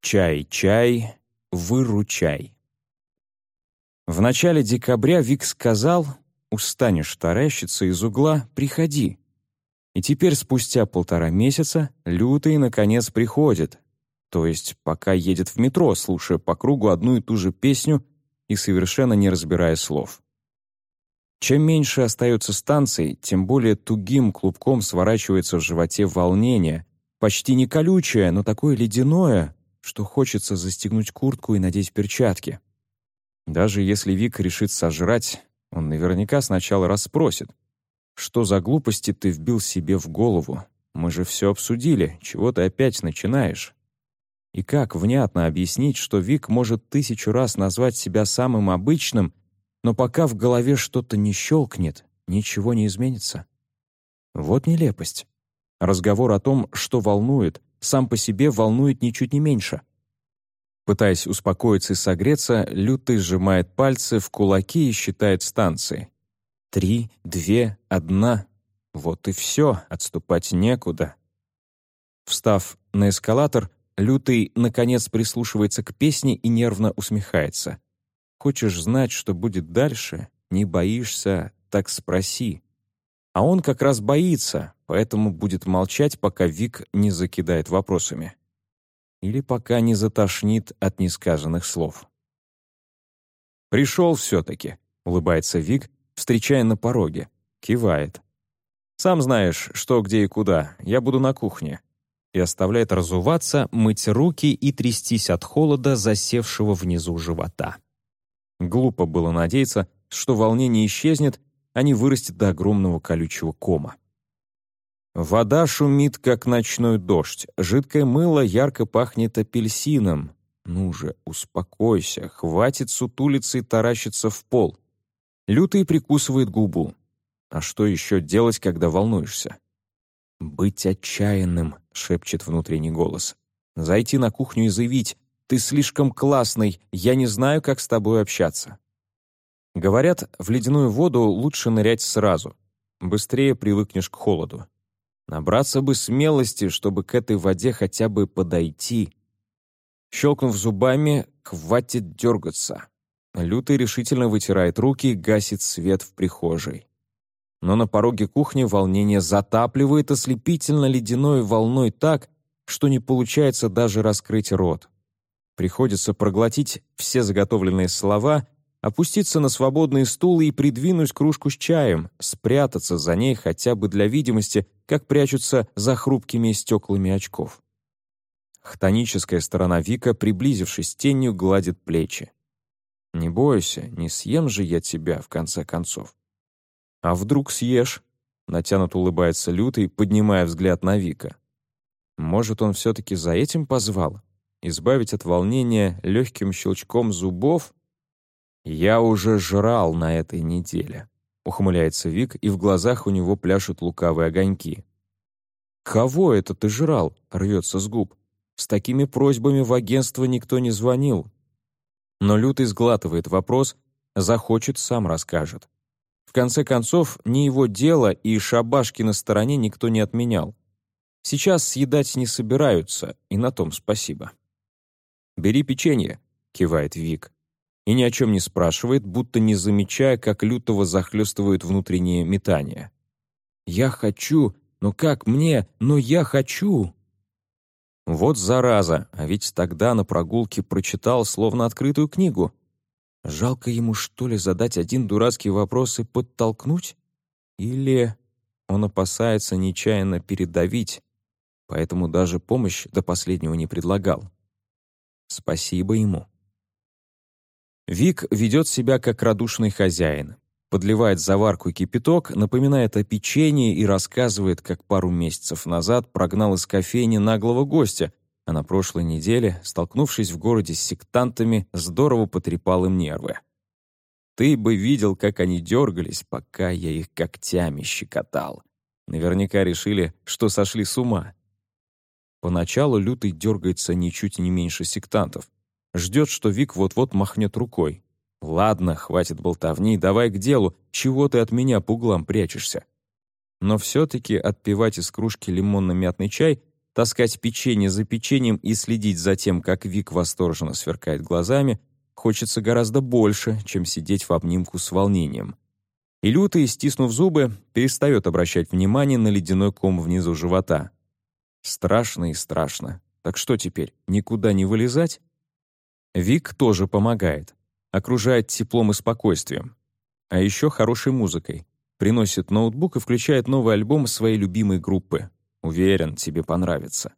Чай-чай, выручай. В начале декабря Вик сказал, «Устанешь таращиться из угла, приходи». И теперь, спустя полтора месяца, Лютый, наконец, приходит. То есть, пока едет в метро, слушая по кругу одну и ту же песню и совершенно не разбирая слов. Чем меньше остается станций, тем более тугим клубком сворачивается в животе волнение, почти не колючее, но такое ледяное, что хочется застегнуть куртку и надеть перчатки. Даже если Вик решит сожрать, он наверняка сначала расспросит. «Что за глупости ты вбил себе в голову? Мы же все обсудили, чего ты опять начинаешь?» И как внятно объяснить, что Вик может тысячу раз назвать себя самым обычным, но пока в голове что-то не щелкнет, ничего не изменится? Вот нелепость. Разговор о том, что волнует, сам по себе волнует ничуть не меньше. Пытаясь успокоиться и согреться, Лютый сжимает пальцы в кулаки и считает станции. Три, две, одна. Вот и все, отступать некуда. Встав на эскалатор, Лютый, наконец, прислушивается к песне и нервно усмехается. «Хочешь знать, что будет дальше? Не боишься? Так спроси». А он как раз боится, поэтому будет молчать, пока Вик не закидает вопросами. Или пока не затошнит от несказанных слов. «Пришел все-таки», — улыбается Вик, встречая на пороге. Кивает. «Сам знаешь, что, где и куда. Я буду на кухне и оставляет разуваться, мыть руки и трястись от холода, засевшего внизу живота. Глупо было надеяться, что волнение исчезнет, а не вырастет до огромного колючего кома. Вода шумит, как ночной дождь. Жидкое мыло ярко пахнет апельсином. Ну же, успокойся, хватит сутулиться и таращиться в пол. Лютый прикусывает губу. А что еще делать, когда волнуешься? «Быть отчаянным», — шепчет внутренний голос. «Зайти на кухню и заявить, ты слишком классный, я не знаю, как с тобой общаться». Говорят, в ледяную воду лучше нырять сразу. Быстрее привыкнешь к холоду. Набраться бы смелости, чтобы к этой воде хотя бы подойти. Щелкнув зубами, хватит дергаться. Лютый решительно вытирает руки и гасит свет в прихожей но на пороге кухни волнение затапливает ослепительно ледяной волной так, что не получается даже раскрыть рот. Приходится проглотить все заготовленные слова, опуститься на свободные стулы и придвинуть кружку с чаем, спрятаться за ней хотя бы для видимости, как прячутся за хрупкими стеклами очков. Хтоническая сторона Вика, приблизившись тенью, гладит плечи. «Не бойся, не съем же я тебя, в конце концов. «А вдруг съешь?» — натянут улыбается Лютый, поднимая взгляд на Вика. «Может, он все-таки за этим позвал? Избавить от волнения легким щелчком зубов?» «Я уже жрал на этой неделе», — ухмыляется Вик, и в глазах у него пляшут лукавые огоньки. «Кого это ты жрал?» — рвется с губ. «С такими просьбами в агентство никто не звонил». Но Лютый сглатывает вопрос, захочет, сам расскажет. В конце концов, не его дело, и шабашки на стороне никто не отменял. Сейчас съедать не собираются, и на том спасибо. «Бери печенье», — кивает Вик. И ни о чем не спрашивает, будто не замечая, как лютого захлестывают внутренние метания. «Я хочу, но как мне, но я хочу!» Вот зараза, а ведь тогда на прогулке прочитал словно открытую книгу. Жалко ему, что ли, задать один дурацкий вопрос и подтолкнуть? Или он опасается нечаянно передавить, поэтому даже помощь до последнего не предлагал? Спасибо ему. Вик ведет себя как радушный хозяин. Подливает заварку и кипяток, напоминает о печенье и рассказывает, как пару месяцев назад прогнал из кофейни наглого гостя, а на прошлой неделе, столкнувшись в городе с сектантами, здорово потрепал им нервы. Ты бы видел, как они дергались, пока я их когтями щекотал. Наверняка решили, что сошли с ума. Поначалу Лютый дергается ничуть не меньше сектантов. Ждет, что Вик вот-вот махнет рукой. «Ладно, хватит болтовни, давай к делу. Чего ты от меня по углам прячешься?» Но все-таки отпивать из кружки лимонно-мятный чай таскать печенье за печеньем и следить за тем, как Вик восторженно сверкает глазами, хочется гораздо больше, чем сидеть в обнимку с волнением. И лютый, стиснув зубы, перестает обращать внимание на ледяной ком внизу живота. Страшно и страшно. Так что теперь, никуда не вылезать? Вик тоже помогает. Окружает теплом и спокойствием. А еще хорошей музыкой. Приносит ноутбук и включает новый альбом своей любимой группы. Уверен, тебе понравится.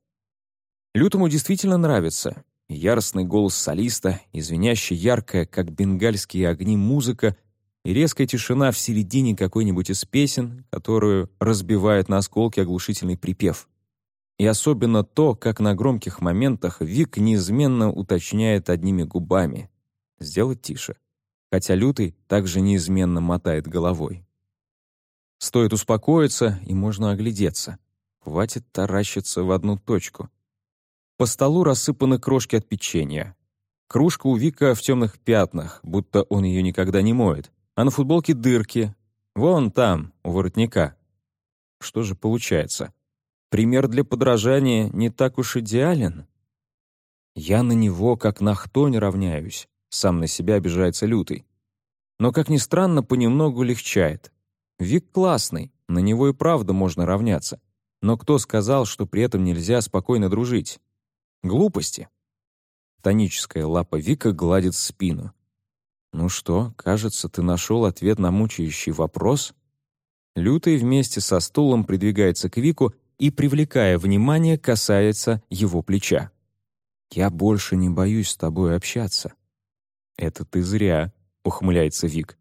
Лютому действительно нравится. Яростный голос солиста, извиняющий яркая, как бенгальские огни, музыка и резкая тишина в середине какой-нибудь из песен, которую разбивает на осколки оглушительный припев. И особенно то, как на громких моментах Вик неизменно уточняет одними губами. Сделать тише. Хотя Лютый также неизменно мотает головой. Стоит успокоиться, и можно оглядеться. Хватит таращиться в одну точку. По столу рассыпаны крошки от печенья. Кружка у Вика в темных пятнах, будто он ее никогда не моет. А на футболке дырки. Вон там, у воротника. Что же получается? Пример для подражания не так уж идеален. Я на него как на хтонь равняюсь, сам на себя обижается лютый. Но, как ни странно, понемногу легчает. Вик классный, на него и правда можно равняться. Но кто сказал, что при этом нельзя спокойно дружить? Глупости. Тоническая лапа Вика гладит спину. «Ну что, кажется, ты нашел ответ на мучающий вопрос?» Лютый вместе со стулом придвигается к Вику и, привлекая внимание, касается его плеча. «Я больше не боюсь с тобой общаться». «Это ты зря», — ухмыляется Вик.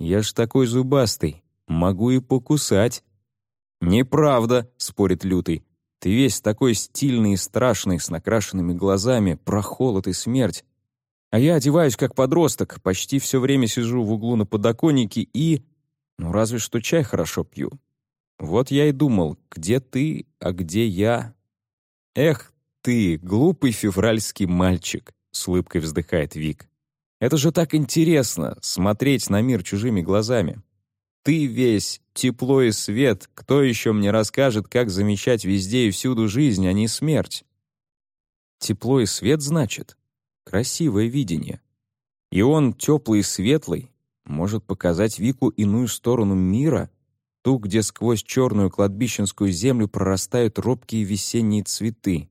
«Я ж такой зубастый, могу и покусать». «Неправда», — спорит Лютый. «Ты весь такой стильный и страшный, с накрашенными глазами, про холод и смерть. А я одеваюсь как подросток, почти все время сижу в углу на подоконнике и... Ну, разве что чай хорошо пью. Вот я и думал, где ты, а где я? Эх ты, глупый февральский мальчик, с улыбкой вздыхает Вик. Это же так интересно, смотреть на мир чужими глазами. Ты весь тепло и свет, кто еще мне расскажет, как замечать везде и всюду жизнь, а не смерть? Тепло и свет, значит? Красивое видение. И он, теплый и светлый, может показать Вику иную сторону мира, ту, где сквозь черную кладбищенскую землю прорастают робкие весенние цветы.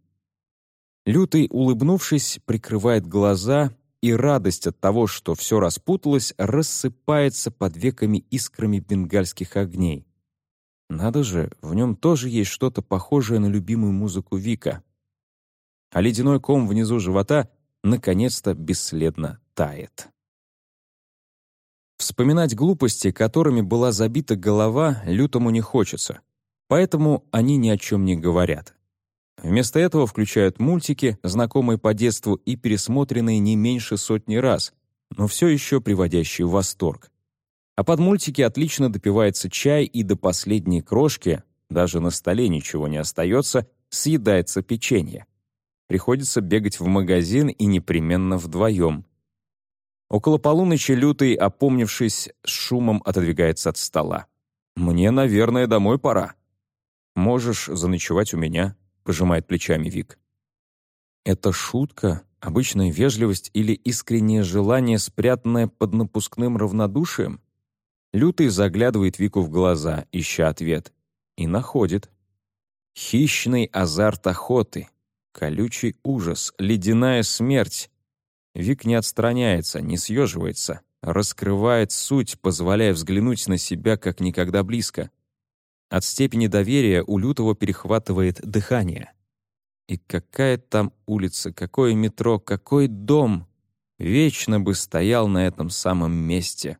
Лютый, улыбнувшись, прикрывает глаза, и радость от того, что все распуталось, рассыпается под веками искрами бенгальских огней. Надо же, в нем тоже есть что-то похожее на любимую музыку Вика. А ледяной ком внизу живота наконец-то бесследно тает. Вспоминать глупости, которыми была забита голова, лютому не хочется, поэтому они ни о чем не говорят. Вместо этого включают мультики, знакомые по детству и пересмотренные не меньше сотни раз, но все еще приводящие в восторг. А под мультики отлично допивается чай и до последней крошки, даже на столе ничего не остается, съедается печенье. Приходится бегать в магазин и непременно вдвоем. Около полуночи Лютый, опомнившись, с шумом отодвигается от стола. «Мне, наверное, домой пора». «Можешь заночевать у меня», — пожимает плечами Вик. Это шутка, обычная вежливость или искреннее желание, спрятанное под напускным равнодушием? Лютый заглядывает Вику в глаза, ища ответ, и находит. Хищный азарт охоты, колючий ужас, ледяная смерть, Вик не отстраняется, не съеживается, раскрывает суть, позволяя взглянуть на себя как никогда близко. От степени доверия у Лютого перехватывает дыхание. И какая там улица, какое метро, какой дом? Вечно бы стоял на этом самом месте.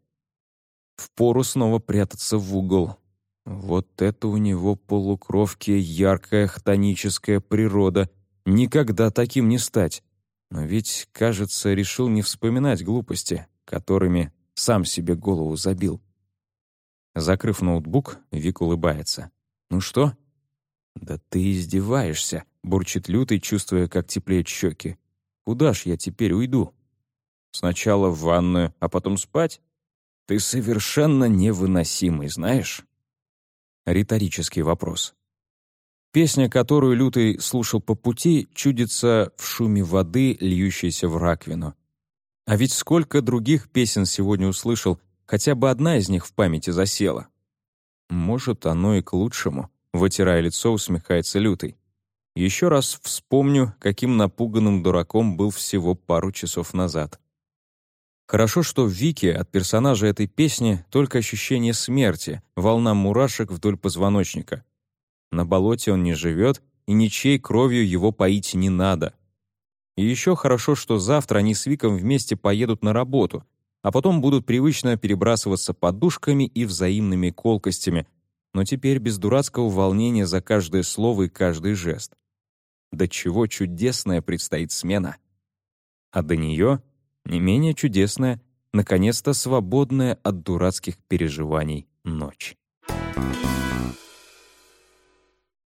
Впору снова прятаться в угол. Вот это у него полукровки яркая хтоническая природа. Никогда таким не стать. Но ведь, кажется, решил не вспоминать глупости, которыми сам себе голову забил. Закрыв ноутбук, Вик улыбается. «Ну что?» «Да ты издеваешься», — бурчит лютый, чувствуя, как теплеют щеки. «Куда ж я теперь уйду?» «Сначала в ванную, а потом спать?» «Ты совершенно невыносимый, знаешь?» Риторический вопрос. Песня, которую Лютый слушал по пути, чудится в шуме воды, льющейся в раковину. А ведь сколько других песен сегодня услышал, хотя бы одна из них в памяти засела. Может, оно и к лучшему, вытирая лицо, усмехается Лютый. Еще раз вспомню, каким напуганным дураком был всего пару часов назад. Хорошо, что в Вике от персонажа этой песни только ощущение смерти, волна мурашек вдоль позвоночника. На болоте он не живет, и ничьей кровью его поить не надо. И еще хорошо, что завтра они с Виком вместе поедут на работу, а потом будут привычно перебрасываться подушками и взаимными колкостями, но теперь без дурацкого волнения за каждое слово и каждый жест. До чего чудесная предстоит смена. А до нее не менее чудесная, наконец-то свободная от дурацких переживаний ночь.